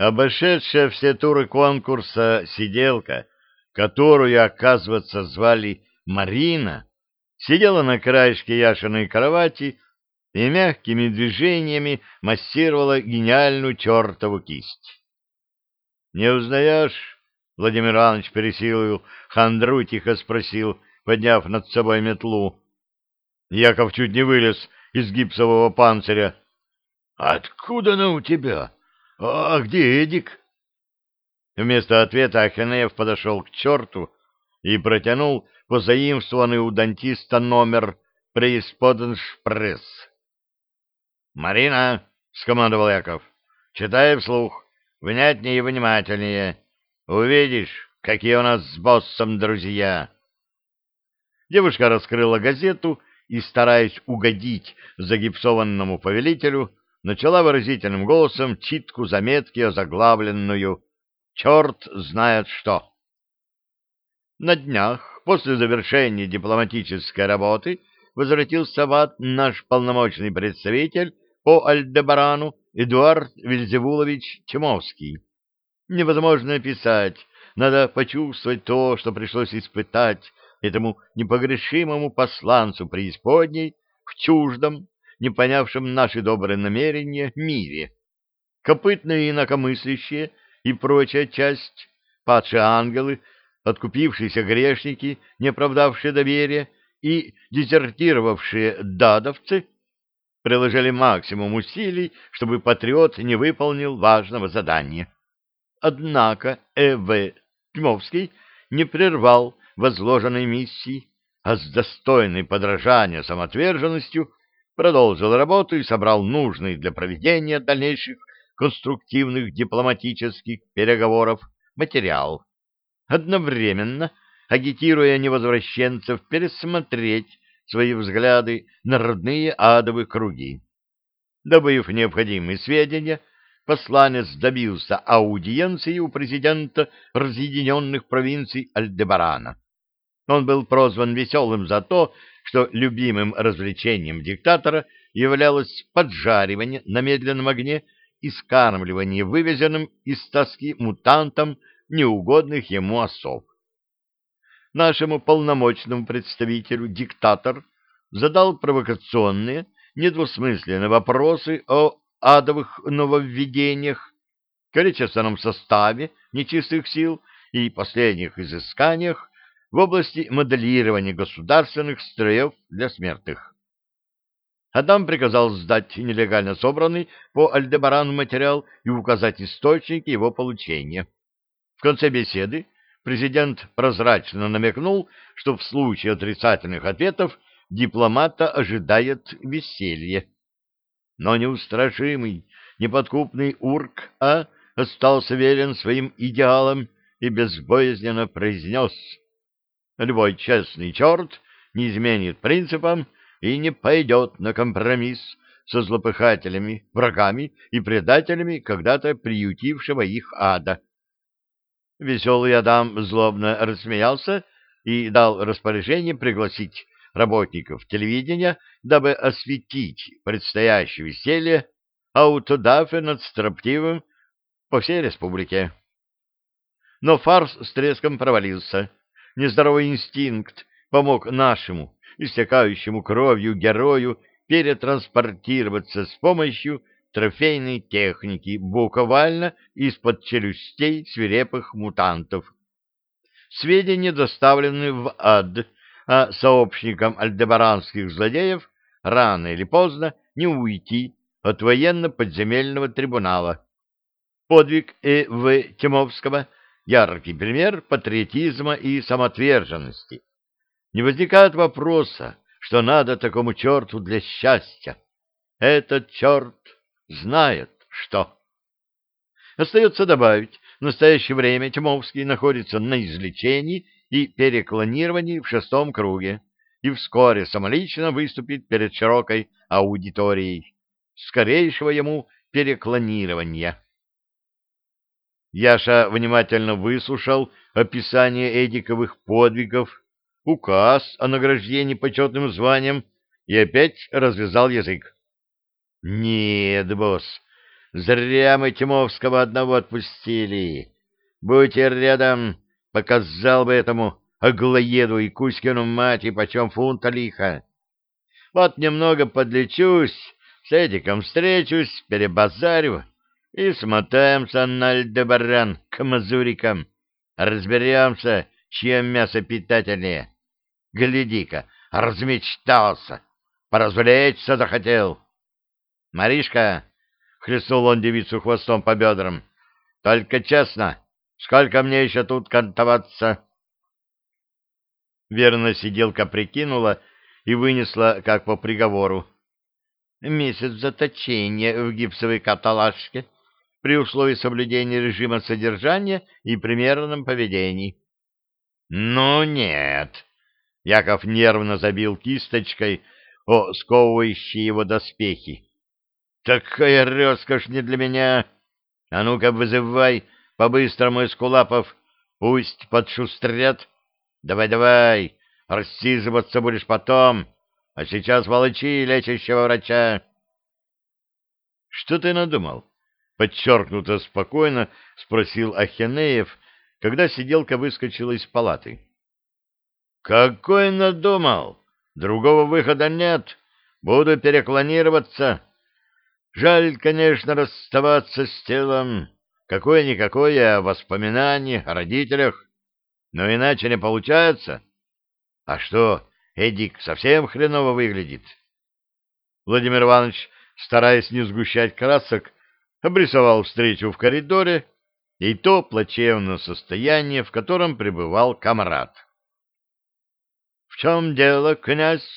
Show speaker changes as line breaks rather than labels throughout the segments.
Обошедшая все туры конкурса сиделка, которую, оказывается, звали Марина, сидела на краешке Яшиной кровати и мягкими движениями массировала гениальную чертову кисть. — Не узнаешь? — Владимир Иванович пересилил хандру, тихо спросил, подняв над собой метлу. Яков чуть не вылез из гипсового панциря. — Откуда она у тебя? А где Эдик? Вместо ответа Ахенеев подошел к черту и протянул позаимствованный у дантиста номер «Преисподеншпресс». «Марина!» — скомандовал Яков. «Читай вслух, внятнее и внимательнее. Увидишь, какие у нас с боссом друзья». Девушка раскрыла газету и, стараясь угодить загипсованному повелителю, начала выразительным голосом читку заметки, озаглавленную «Черт знает что». На днях, после завершения дипломатической работы, возвратился в ад наш полномочный представитель по Альдебарану Эдуард Вильзевулович Чемовский. Невозможно описать, надо почувствовать то, что пришлось испытать этому непогрешимому посланцу преисподней в чуждом, не понявшем наши добрые намерения, мире. Копытные инакомыслящие и прочая часть, падшие ангелы, откупившиеся грешники, не оправдавшие доверия, и дезертировавшие дадовцы приложили максимум усилий, чтобы патриот не выполнил важного задания. Однако Э.В. Тьмовский не прервал возложенной миссии, а с достойной подражания самоотверженностью продолжил работу и собрал нужный для проведения дальнейших конструктивных дипломатических переговоров материал, одновременно агитируя невозвращенцев пересмотреть свои взгляды на родные адовые круги. Добыв необходимые сведения, посланец добился аудиенции у президента разъединенных провинций Альдебарана. Он был прозван веселым за то, что любимым развлечением диктатора являлось поджаривание на медленном огне и скармливание вывезенным из тоски мутантам неугодных ему особ. Нашему полномочному представителю диктатор задал провокационные, недвусмысленные вопросы о адовых нововведениях, количественном составе нечистых сил и последних изысканиях в области моделирования государственных строев для смертных. Адам приказал сдать нелегально собранный по Альдебарану материал и указать источники его получения. В конце беседы президент прозрачно намекнул, что в случае отрицательных ответов дипломата ожидает веселье. Но неустрашимый, неподкупный Урк А остался верен своим идеалам и безбоязненно произнес Любой честный черт не изменит принципам и не пойдет на компромисс со злопыхателями, врагами и предателями когда-то приютившего их ада. Веселый Адам злобно рассмеялся и дал распоряжение пригласить работников телевидения, дабы осветить предстоящее веселье аутодафе над строптивым по всей республике. Но фарс с треском провалился нездоровый инстинкт помог нашему, истекающему кровью герою перетранспортироваться с помощью трофейной техники буквально из-под челюстей свирепых мутантов. Сведения доставлены в ад, а сообщникам альдебаранских злодеев рано или поздно не уйти от военно-подземельного трибунала. Подвиг Э. В. Тимовского — яркий пример патриотизма и самоотверженности. Не возникает вопроса, что надо такому черту для счастья. Этот черт знает, что. Остается добавить, в настоящее время Тимовский находится на излечении и переклонировании в шестом круге и вскоре самолично выступит перед широкой аудиторией скорейшего ему переклонирования. Яша внимательно выслушал описание Эдиковых подвигов, указ о награждении почетным званием и опять развязал язык. «Нет, босс, Зря мы Тимовского одного отпустили. Будьте рядом, показал бы этому Аглоеду и Кузькину мать и почем фунта лиха. Вот немного подлечусь, с Эдиком встречусь, перебазарю и смотаемся на Альдебаран к мазурикам. Разберемся, чье мясо питательнее. Гляди-ка, размечтался, поразвлечься захотел. Маришка, — хлестнул он девицу хвостом по бедрам, — только честно, сколько мне еще тут кантоваться? Верно сиделка прикинула и вынесла, как по приговору. Месяц заточения в гипсовой каталажке при условии соблюдения режима содержания и примерном поведении. Ну нет. Яков нервно забил кисточкой о сковывающие его доспехи. Такая роскошь не для меня. А ну-ка вызывай по-быстрому эскулапов, пусть подшустрят. Давай-давай, рассиживаться будешь потом, а сейчас волочи лечащего врача. Что ты надумал? Подчеркнуто спокойно спросил Ахенеев, когда сиделка выскочила из палаты. Какой надумал? Другого выхода нет. Буду переклонироваться. Жаль, конечно, расставаться с телом. Какое-никакое воспоминание о родителях. Но иначе не получается. А что, Эдик совсем хреново выглядит? Владимир Иванович, стараясь не сгущать красок, обрисовал встречу в коридоре и то плачевное состояние, в котором пребывал комрад. — В чем дело, князь?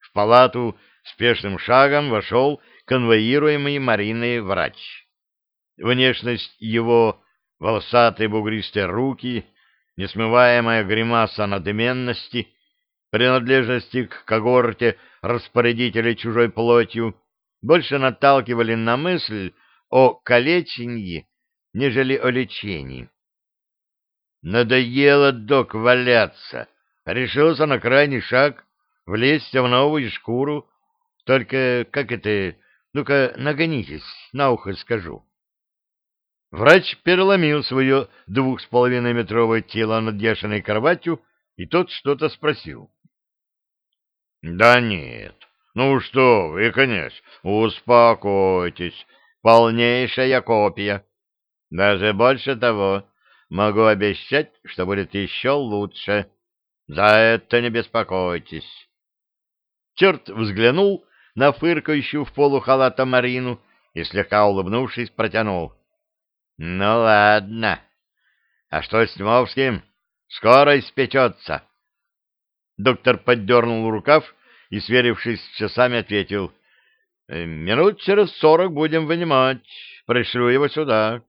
В палату спешным шагом вошел конвоируемый Мариной врач. Внешность его, волосатые бугристые руки, несмываемая гримаса надменности, принадлежности к когорте распорядителей чужой плотью, больше наталкивали на мысль о калечении, нежели о лечении. Надоело, док, валяться. Решился на крайний шаг, влезть в новую шкуру. Только, как это, ну-ка, нагонитесь, на ухо скажу. Врач переломил свое двух с половиной метровое тело над яшиной кроватью, и тот что-то спросил. — Да нет, ну что вы, князь, успокойтесь, полнейшая копия. Даже больше того, могу обещать, что будет еще лучше. За это не беспокойтесь. Черт взглянул на фыркающую в полу халата Марину и, слегка улыбнувшись, протянул. — Ну, ладно. А что с Тьмовским? Скоро испечется. Доктор поддернул рукав и, сверившись с часами, ответил. «Э, — Минут через сорок будем вынимать. Пришлю его сюда.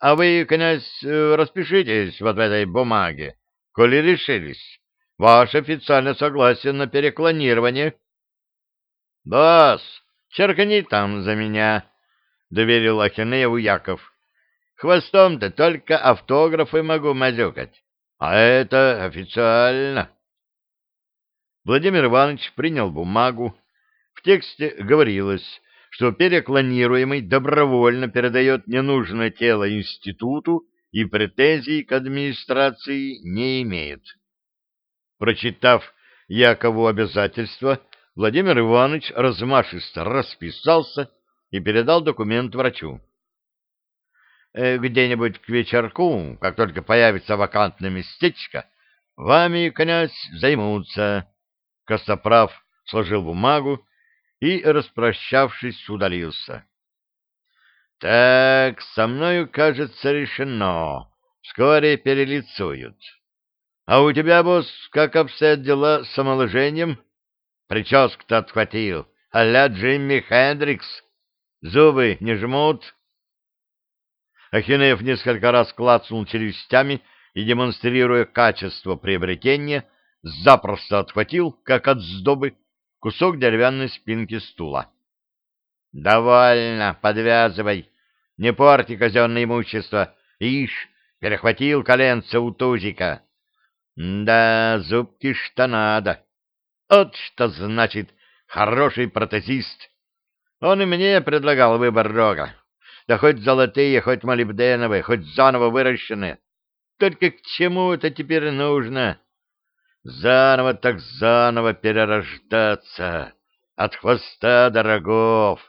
А вы, князь, э, распишитесь вот в этой бумаге, коли решились. Ваше официальное согласие на переклонирование. — Босс, черкни там за меня, — доверил Ахинееву Яков. — Хвостом-то только автографы могу мазюкать, а это официально. Владимир Иванович принял бумагу. В тексте говорилось, что переклонируемый добровольно передает ненужное тело институту и претензий к администрации не имеет. Прочитав Якову обязательства, Владимир Иванович размашисто расписался и передал документ врачу. «Э, «Где-нибудь к вечерку, как только появится вакантное местечко, вами, князь, займутся». Костоправ сложил бумагу и, распрощавшись, удалился. «Так, со мною, кажется, решено. Вскоре перелицуют. А у тебя, босс, как обстоят дела с омоложением? Прическу-то отхватил, а-ля Джимми Хендрикс. Зубы не жмут?» Ахинеев несколько раз клацнул челюстями и, демонстрируя качество приобретения, запросто отхватил, как от сдобы, кусок деревянной спинки стула. — Довольно, подвязывай, не порти казенное имущество, ишь, перехватил коленца у тузика. Да, зубки что надо. Вот что значит хороший протезист. Он и мне предлагал выбор рога. Да хоть золотые, хоть молибденовые, хоть заново выращенные. Только к чему это теперь нужно? Заново так заново перерождаться, от хвоста до рогов.